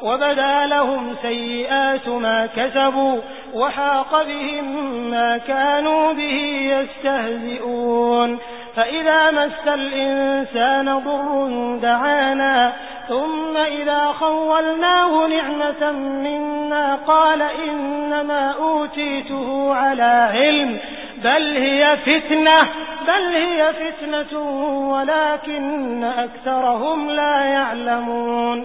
وبدا لهم سيئات ما كسبوا وحاق بهم ما كانوا به يستهزئون. فإذا مس الإنسان ضر دعانا ثم إذا خولناه نعمة منا قال إنما أوتيته على علم بل هي فتنة بل هي فتنة ولكن أكثرهم لا يعلمون.